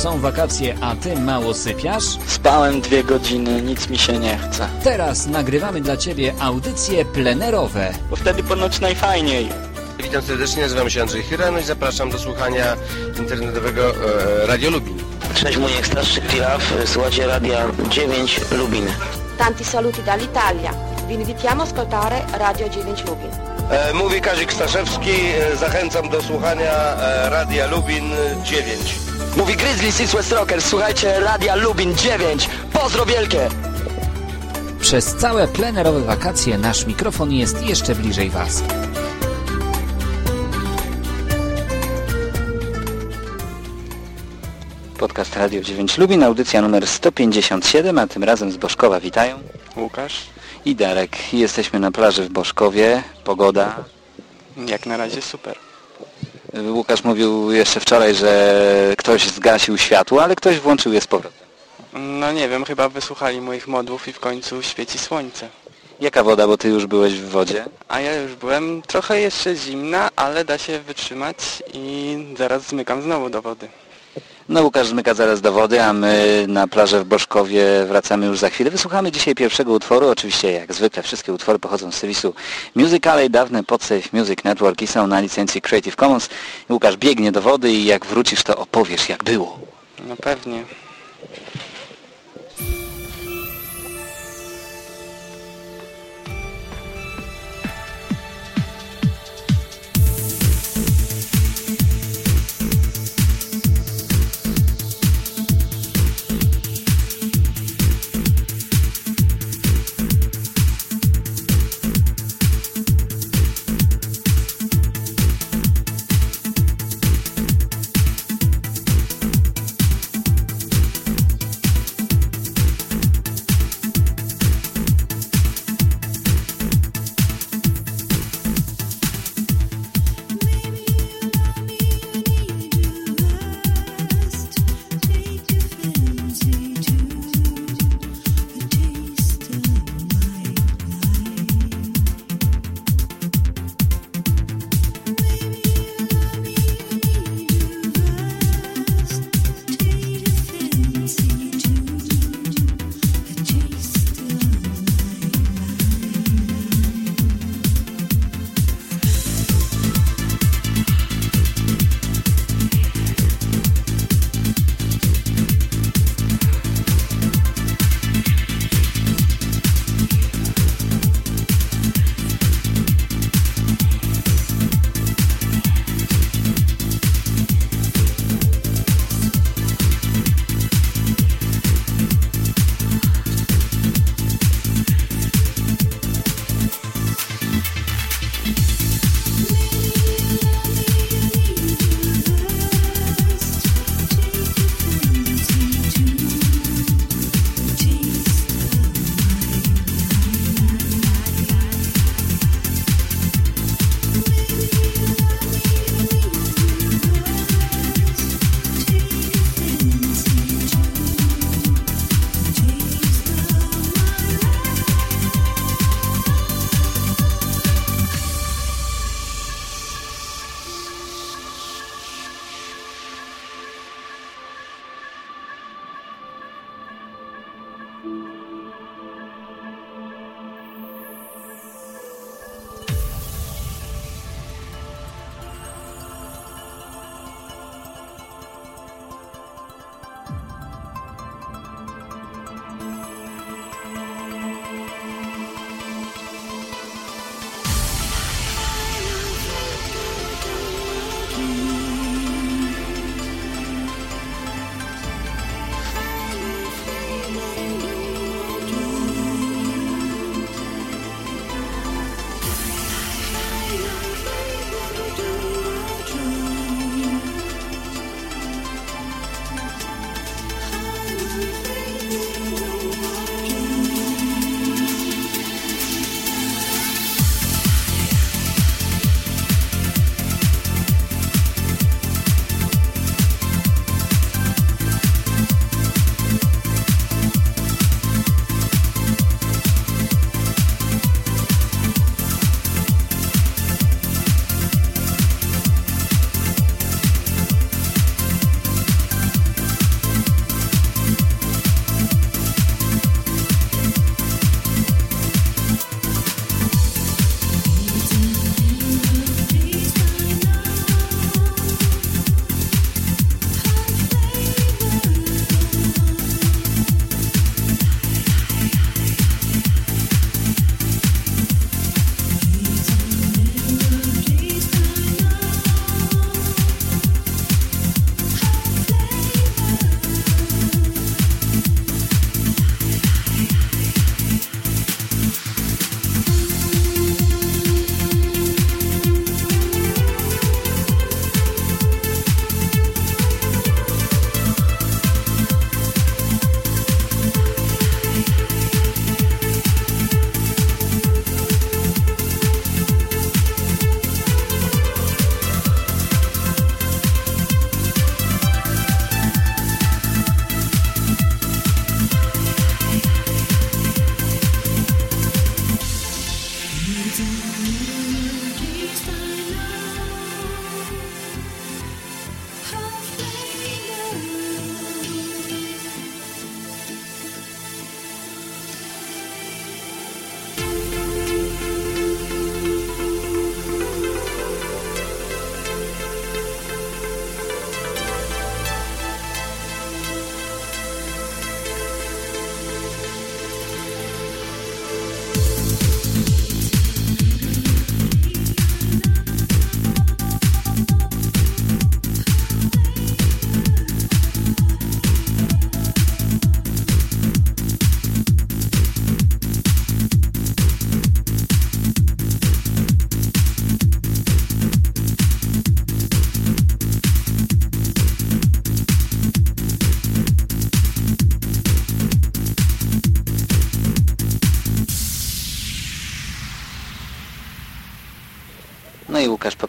Są wakacje, a ty mało sypiasz? Spałem dwie godziny, nic mi się nie chce. Teraz nagrywamy dla ciebie audycje plenerowe. Bo wtedy ponoć najfajniej. Witam serdecznie, nazywam się Andrzej Chyra, no i zapraszam do słuchania internetowego e, Radio Lubin. Cześć, mój ekstraszczyk Pilaf, słuchajcie Radia 9 Lubin. Tanti saluti dall'Italia. Vi invitiamo a ascoltare Radio 9 Lubin. E, mówi Kazik Staszewski, e, zachęcam do słuchania e, Radia Lubin 9. Mówi Grizzly Six West Rockers, słuchajcie Radia Lubin 9. Pozdro wielkie! Przez całe plenerowe wakacje nasz mikrofon jest jeszcze bliżej Was. Podcast Radio 9 Lubin, audycja numer 157, a tym razem z Boszkowa witają Łukasz? I Darek. Jesteśmy na plaży w Boszkowie, pogoda. Jak na razie super. Łukasz mówił jeszcze wczoraj, że ktoś zgasił światło, ale ktoś włączył je z powrotem. No nie wiem, chyba wysłuchali moich modłów i w końcu świeci słońce. Jaka woda, bo ty już byłeś w wodzie? A ja już byłem trochę jeszcze zimna, ale da się wytrzymać i zaraz zmykam znowu do wody. No Łukasz zmyka zaraz do wody, a my na plażę w Boszkowie wracamy już za chwilę. Wysłuchamy dzisiaj pierwszego utworu. Oczywiście jak zwykle wszystkie utwory pochodzą z serwisu Musicalej, dawne Podsafe Music Network i są na licencji Creative Commons. Łukasz biegnie do wody i jak wrócisz to opowiesz jak było. No pewnie.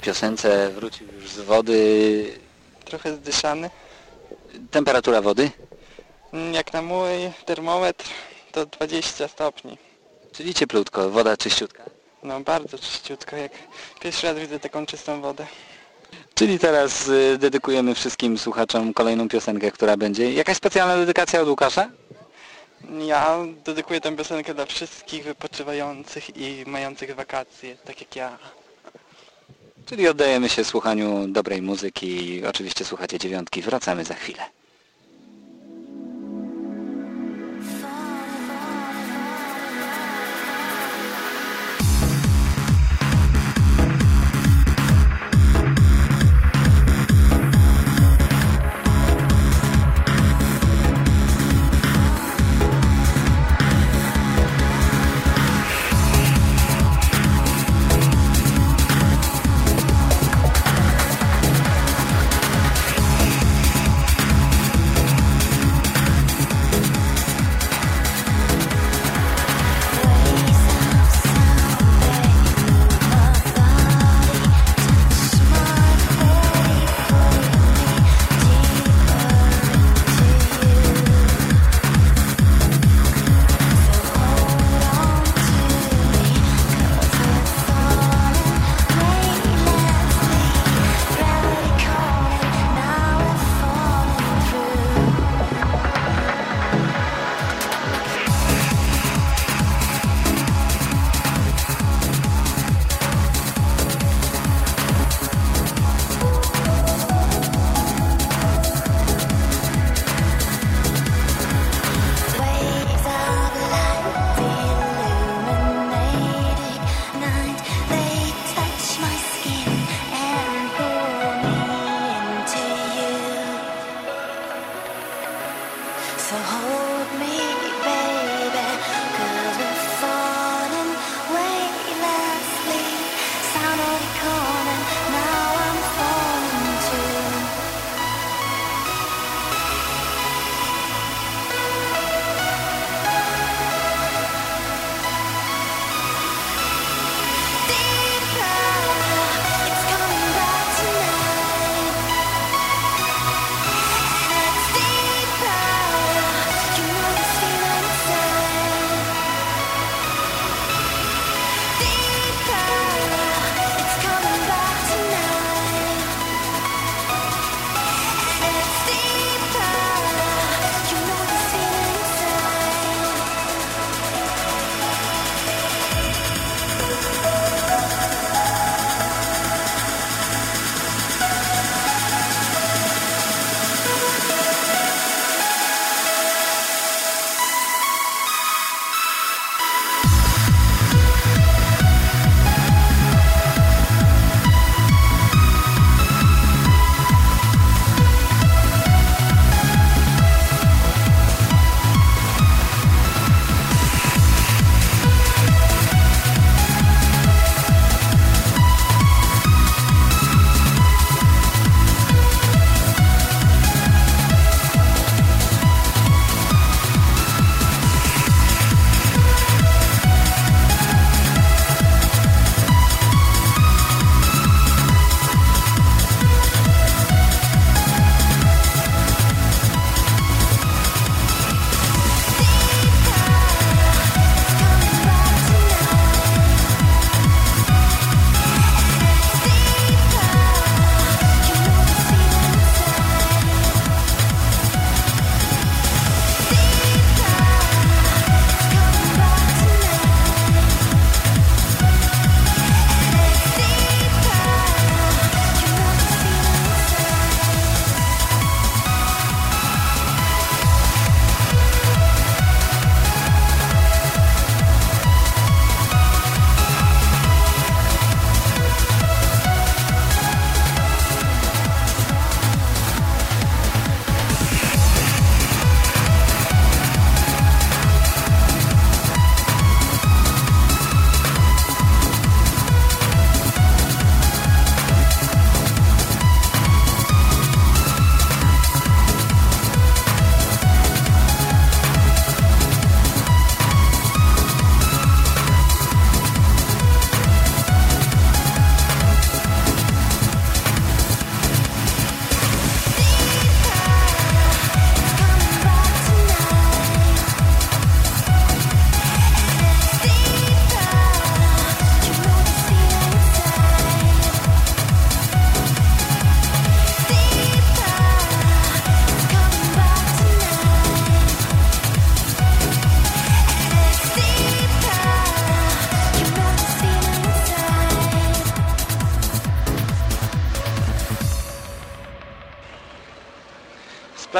Piosence wrócił już z wody. Trochę zdyszany. Temperatura wody? Mm, Jak na mój termometr to 20 stopni. Czyli cieplutko, woda czyściutka. No bardzo czyściutko, jak pierwszy raz widzę taką czystą wodę. Czyli teraz y, dedykujemy wszystkim słuchaczom kolejną piosenkę, która będzie. Jakaś specjalna dedykacja od Łukasza? Ja dedykuję tę piosenkę dla wszystkich wypoczywających i mających wakacje, tak jak ja. Czyli oddajemy się słuchaniu dobrej muzyki oczywiście słuchacie dziewiątki. Wracamy za chwilę.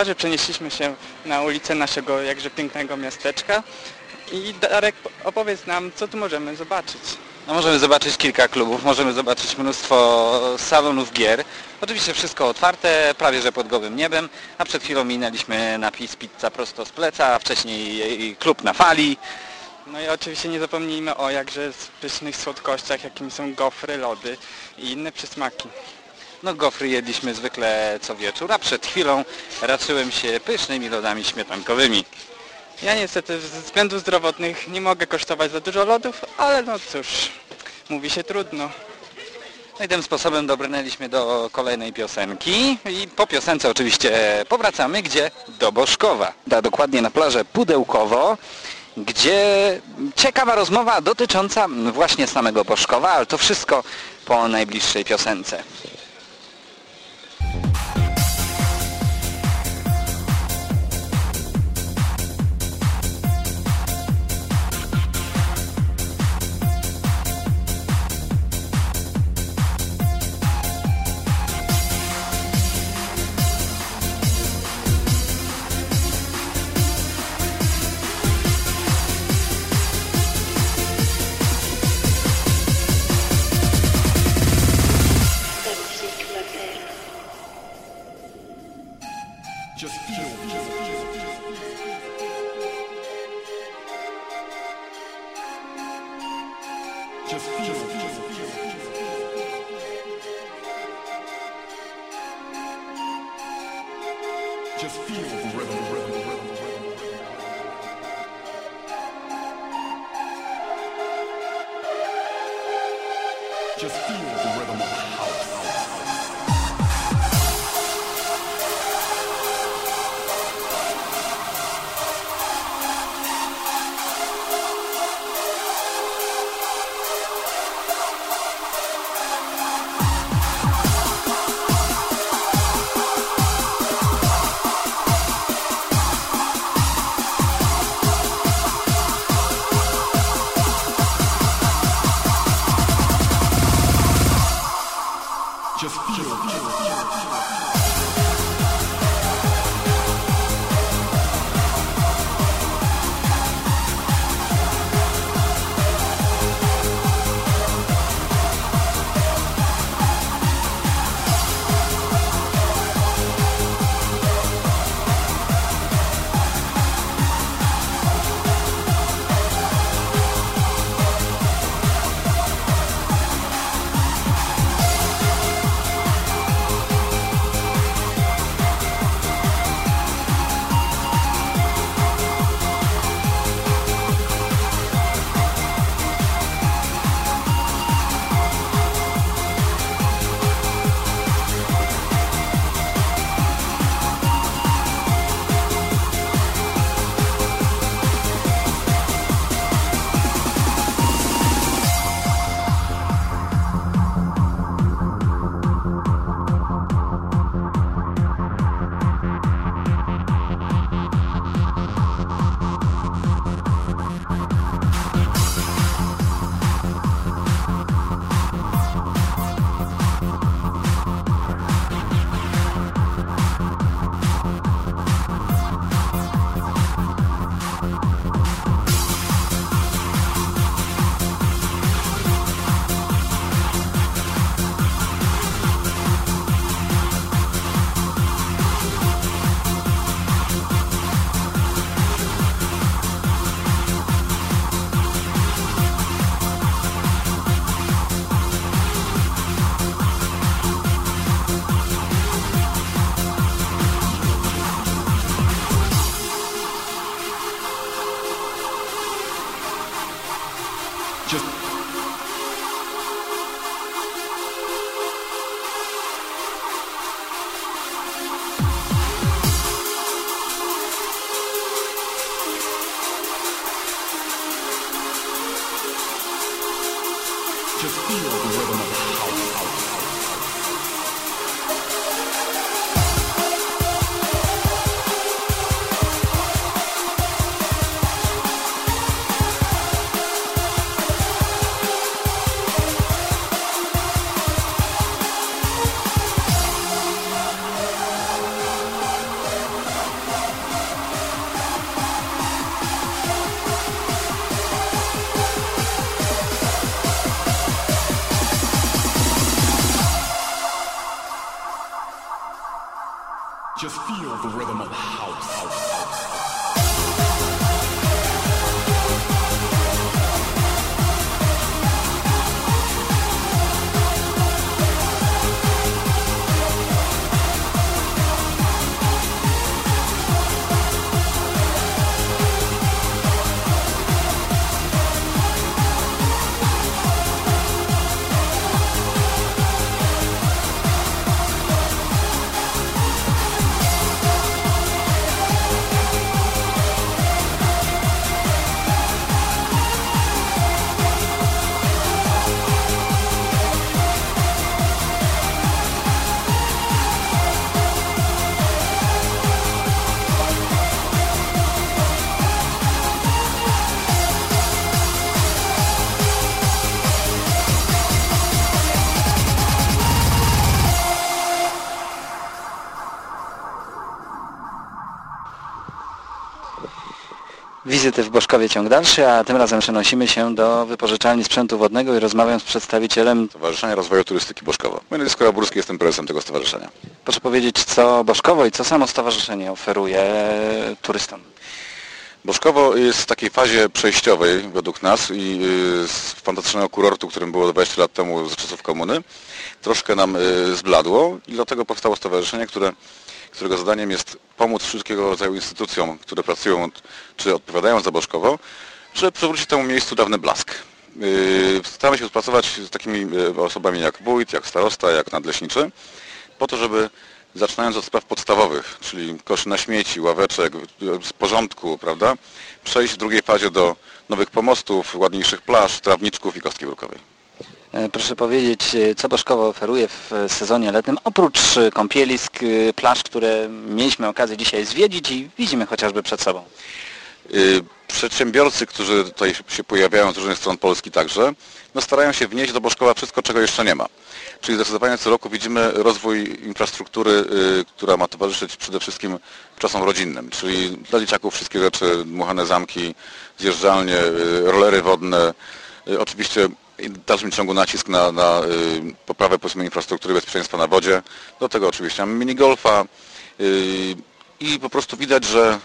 Plaży przenieśliśmy się na ulicę naszego jakże pięknego miasteczka i Darek opowiedz nam, co tu możemy zobaczyć. No możemy zobaczyć kilka klubów, możemy zobaczyć mnóstwo salonów gier. Oczywiście wszystko otwarte, prawie że pod gołym niebem, a przed chwilą minęliśmy napis pizza prosto z pleca, a wcześniej klub na fali. No i oczywiście nie zapomnijmy o jakże pysznych słodkościach, jakimi są gofry, lody i inne przysmaki. No gofry jedliśmy zwykle co wieczór, a przed chwilą raczyłem się pysznymi lodami śmietankowymi. Ja niestety ze względów zdrowotnych nie mogę kosztować za dużo lodów, ale no cóż, mówi się trudno. No i tym sposobem dobrnęliśmy do kolejnej piosenki i po piosence oczywiście powracamy, gdzie? Do Boszkowa. Da, dokładnie na plażę Pudełkowo, gdzie ciekawa rozmowa dotycząca właśnie samego Boszkowa, ale to wszystko po najbliższej piosence. Wizyty w Boszkowie ciąg dalszy, a tym razem przenosimy się do wypożyczalni sprzętu wodnego i rozmawiam z przedstawicielem. Stowarzyszenia Rozwoju Turystyki Boszkowa. Moje nazwisko Skora jestem prezesem tego stowarzyszenia. Proszę powiedzieć, co Boszkowo i co samo stowarzyszenie oferuje turystom? Boszkowo jest w takiej fazie przejściowej według nas i y, z fantastycznego kurortu, którym było 20 lat temu z czasów komuny, troszkę nam y, zbladło i dlatego powstało stowarzyszenie, które którego zadaniem jest pomóc wszystkiego rodzaju instytucjom, które pracują czy odpowiadają za Boszkowo, żeby przywrócić temu miejscu dawny blask. Yy, staramy się współpracować z takimi yy, osobami jak wójt, jak starosta, jak nadleśniczy, po to, żeby zaczynając od spraw podstawowych, czyli koszy na śmieci, ławeczek, z porządku, prawda, przejść w drugiej fazie do nowych pomostów, ładniejszych plaż, trawniczków i kostki brukowej. E, proszę powiedzieć, e, co Boszkowo oferuje w sezonie letnim, oprócz e, kąpielisk, plaż, które mieliśmy okazję dzisiaj zwiedzić i widzimy chociażby przed sobą? Przedsiębiorcy, którzy tutaj się pojawiają z różnych stron Polski także, no starają się wnieść do Boszkowa wszystko, czego jeszcze nie ma. Czyli zdecydowanie co roku widzimy rozwój infrastruktury, która ma towarzyszyć przede wszystkim czasom rodzinnym, czyli dla dzieciaków wszystkie rzeczy, dmuchane zamki, zjeżdżalnie, rolery wodne, oczywiście w dalszym ciągu nacisk na, na y, poprawę powiedzmy, infrastruktury bezpieczeństwa na wodzie. Do tego oczywiście mamy minigolfa y, i po prostu widać, że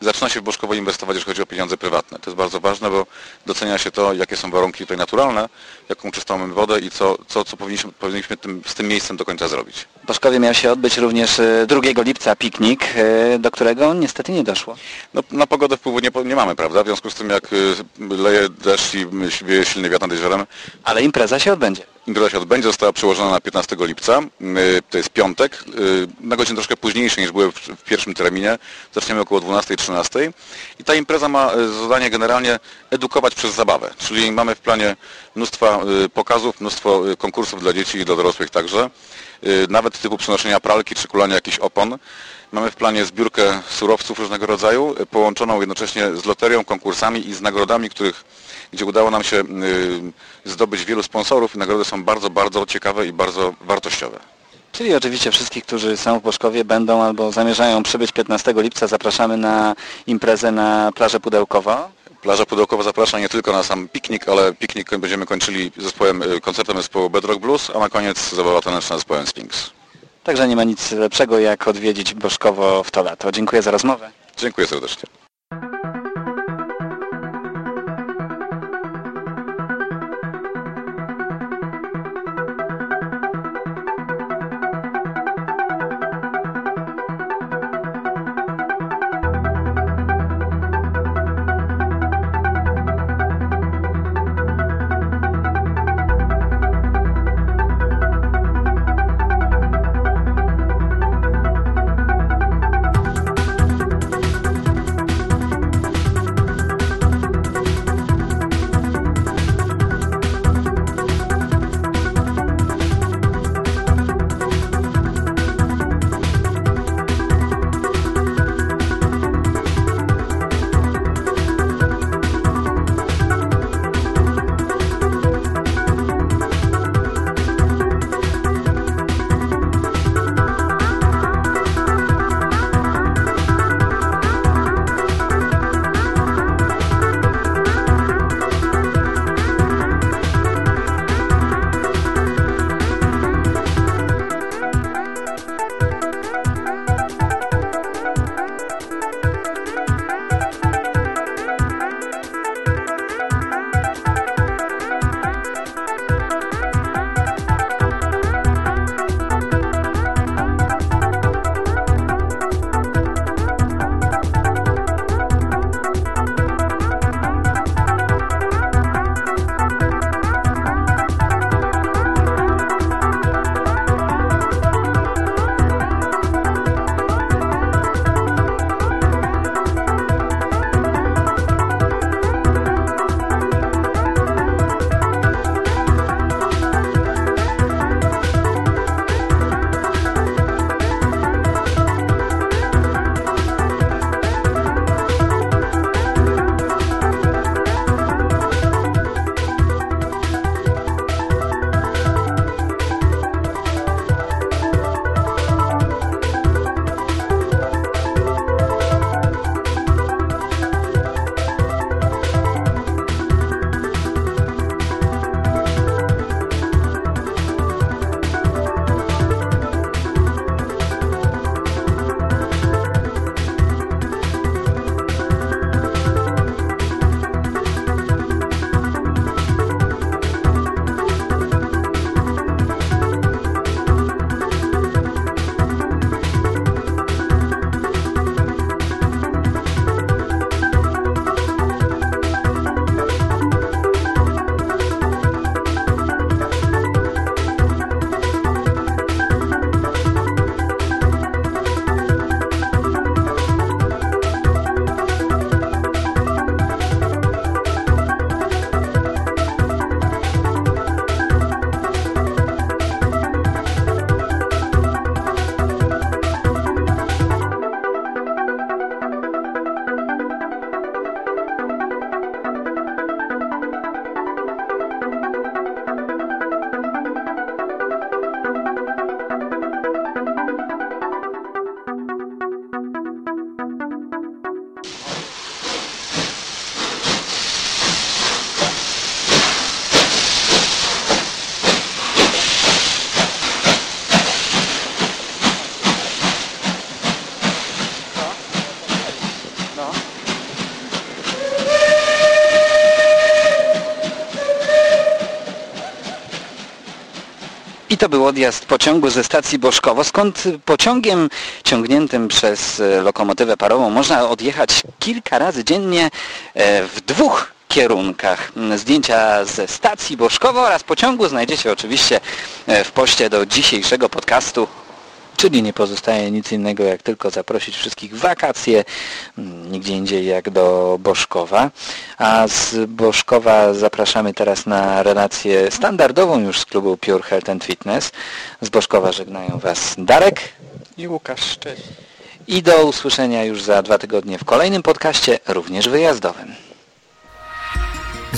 zaczyna się w Boszkowo inwestować, jeżeli chodzi o pieniądze prywatne. To jest bardzo ważne, bo docenia się to, jakie są warunki tutaj naturalne, jaką czystą mamy wodę i co, co, co powinniśmy, powinniśmy tym, z tym miejscem do końca zrobić. W Boszkowie miał się odbyć również 2 e, lipca piknik, e, do którego niestety nie doszło. No, na pogodę wpływu nie, nie mamy, prawda? W związku z tym, jak e, leje deszcz i wieje silny wiatr nad jeziorem. Ale impreza się odbędzie. Impreza się odbędzie, została przełożona na 15 lipca, to jest piątek, na godzinę troszkę późniejsze niż były w pierwszym terminie, zaczniemy około 12-13 i ta impreza ma zadanie generalnie edukować przez zabawę, czyli mamy w planie mnóstwo pokazów, mnóstwo konkursów dla dzieci i dla dorosłych także, nawet typu przenoszenia pralki czy kulania jakichś opon. Mamy w planie zbiórkę surowców różnego rodzaju, połączoną jednocześnie z loterią, konkursami i z nagrodami, których gdzie udało nam się y, zdobyć wielu sponsorów i nagrody są bardzo, bardzo ciekawe i bardzo wartościowe. Czyli oczywiście wszystkich, którzy są w Boszkowie będą albo zamierzają przybyć 15 lipca, zapraszamy na imprezę na plażę Pudełkowa. Plaża Pudełkowa zaprasza nie tylko na sam piknik, ale piknik będziemy kończyli zespołem, y, koncertem zespołu Bedrock Blues, a na koniec zabawa taneczna zespołem Sphinx. Także nie ma nic lepszego jak odwiedzić Boszkowo w to lato. Dziękuję za rozmowę. Dziękuję serdecznie. I to był odjazd pociągu ze stacji Boszkowo, skąd pociągiem ciągniętym przez e, lokomotywę parową można odjechać kilka razy dziennie e, w dwóch kierunkach. Zdjęcia ze stacji Boszkowo oraz pociągu znajdziecie oczywiście e, w poście do dzisiejszego podcastu Czyli nie pozostaje nic innego jak tylko zaprosić wszystkich w wakacje, mm, nigdzie indziej jak do Boszkowa. A z Boszkowa zapraszamy teraz na relację standardową już z klubu Pure Health and Fitness. Z Boszkowa żegnają Was Darek I Łukasz, cześć. i do usłyszenia już za dwa tygodnie w kolejnym podcaście, również wyjazdowym.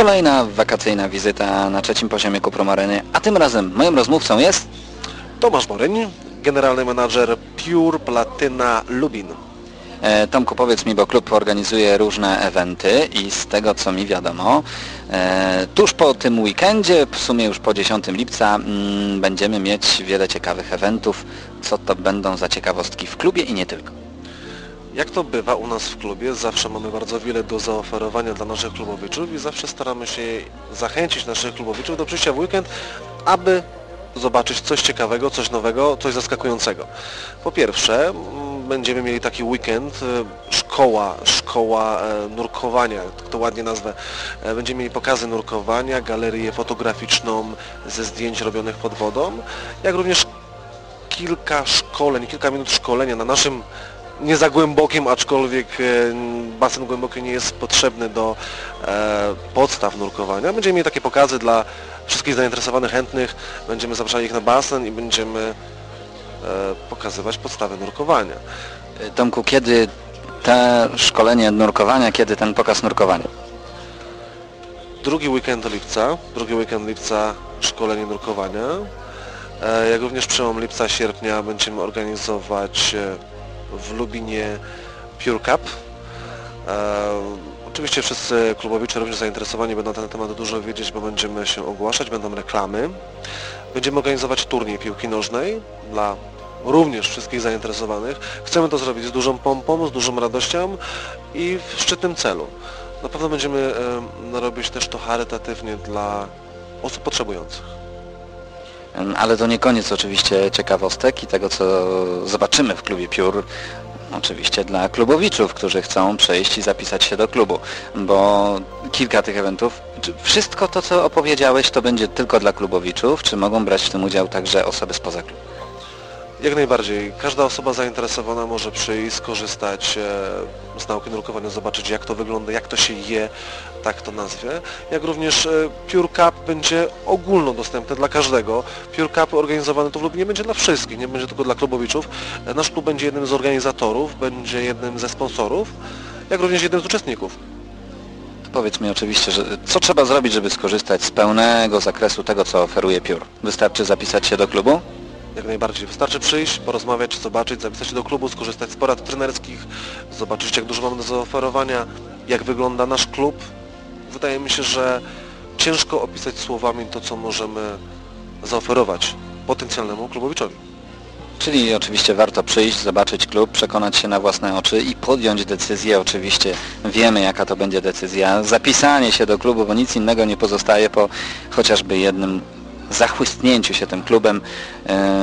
Kolejna wakacyjna wizyta na trzecim poziomie Kupromareny, a tym razem moim rozmówcą jest Tomasz Moryń, generalny menadżer Pure Platyna Lubin. E, Tomku, powiedz mi, bo klub organizuje różne eventy i z tego co mi wiadomo, e, tuż po tym weekendzie, w sumie już po 10 lipca, mm, będziemy mieć wiele ciekawych eventów. Co to będą za ciekawostki w klubie i nie tylko? Jak to bywa u nas w klubie, zawsze mamy bardzo wiele do zaoferowania dla naszych klubowiczów i zawsze staramy się zachęcić naszych klubowiczów do przyjścia w weekend, aby zobaczyć coś ciekawego, coś nowego, coś zaskakującego. Po pierwsze, mm, będziemy mieli taki weekend, e, szkoła, szkoła e, nurkowania, to ładnie nazwę. E, Będziemy mieli pokazy nurkowania, galerię fotograficzną ze zdjęć robionych pod wodą, jak również kilka szkoleń, kilka minut szkolenia na naszym nie za głębokim, aczkolwiek e, basen głęboki nie jest potrzebny do e, podstaw nurkowania. Będziemy mieli takie pokazy dla wszystkich zainteresowanych, chętnych. Będziemy zapraszali ich na basen i będziemy e, pokazywać podstawy nurkowania. Tomku, kiedy te szkolenie nurkowania, kiedy ten pokaz nurkowania? Drugi weekend lipca, drugi weekend lipca szkolenie nurkowania. Jak również przełom lipca, sierpnia będziemy organizować w Lubinie Pure Cup. E, Oczywiście wszyscy klubowicze również zainteresowani będą na ten temat dużo wiedzieć, bo będziemy się ogłaszać, będą reklamy. Będziemy organizować turniej piłki nożnej dla również wszystkich zainteresowanych. Chcemy to zrobić z dużą pompą, z dużą radością i w szczytnym celu. Na pewno będziemy e, robić też to charytatywnie dla osób potrzebujących. Ale to nie koniec oczywiście ciekawostek i tego, co zobaczymy w klubie Piór. Oczywiście dla klubowiczów, którzy chcą przejść i zapisać się do klubu, bo kilka tych eventów, czy wszystko to, co opowiedziałeś, to będzie tylko dla klubowiczów, czy mogą brać w tym udział także osoby spoza klubu? Jak najbardziej. Każda osoba zainteresowana może przyjść, skorzystać e, z nauki nurkowania, zobaczyć jak to wygląda, jak to się je, tak to nazwę. Jak również e, Pure Cup będzie ogólnodostępny dla każdego. Pure Cup organizowany tu w Lublinie będzie dla wszystkich, nie będzie tylko dla klubowiczów. E, Nasz klub będzie jednym z organizatorów, będzie jednym ze sponsorów, jak również jednym z uczestników. Powiedz mi oczywiście, że co trzeba zrobić, żeby skorzystać z pełnego zakresu tego, co oferuje Piór? Wystarczy zapisać się do klubu? Jak najbardziej. Wystarczy przyjść, porozmawiać, zobaczyć, zapisać się do klubu, skorzystać z porad trenerskich, zobaczyć jak dużo mamy do zaoferowania, jak wygląda nasz klub. Wydaje mi się, że ciężko opisać słowami to, co możemy zaoferować potencjalnemu klubowiczowi. Czyli oczywiście warto przyjść, zobaczyć klub, przekonać się na własne oczy i podjąć decyzję. Oczywiście wiemy jaka to będzie decyzja. Zapisanie się do klubu, bo nic innego nie pozostaje po chociażby jednym zachłystnięciu się tym klubem.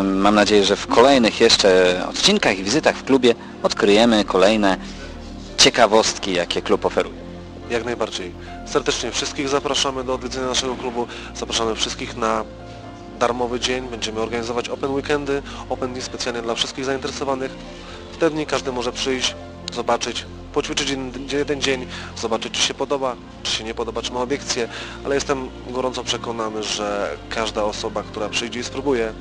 Mam nadzieję, że w kolejnych jeszcze odcinkach i wizytach w klubie odkryjemy kolejne ciekawostki, jakie klub oferuje. Jak najbardziej. Serdecznie wszystkich zapraszamy do odwiedzenia naszego klubu. Zapraszamy wszystkich na darmowy dzień. Będziemy organizować open weekendy, open dni specjalnie dla wszystkich zainteresowanych. W te dni każdy może przyjść, zobaczyć, poćwiczyć jeden, dzień, zobaczyć czy się podoba, czy się nie podoba, czy ma obiekcje, ale jestem gorąco przekonany, że każda osoba, która przyjdzie i spróbuje,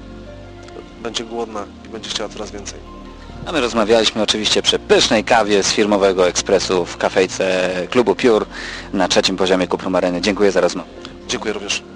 będzie głodna i będzie chciała coraz więcej. A my rozmawialiśmy oczywiście przy pysznej kawie z firmowego ekspresu w kafejce klubu Piór na trzecim poziomie Kuprum Areny. Dziękuję za rozmowę. Dziękuję również.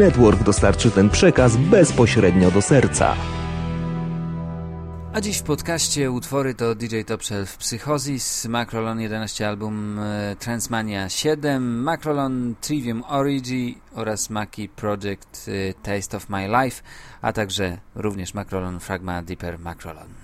Network dostarczy ten przekaz bezpośrednio do serca. A dziś w podcaście utwory to DJ Top Shelf Psychosis, Macrolon 11 album e, Transmania 7, Macrolon Trivium Origi oraz Maki Project e, Taste of My Life, a także również Macrolon Fragma Deeper Macrolon.